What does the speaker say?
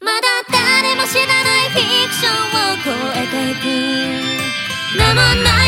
まだ誰も知らないフィクションを超えていく。名もない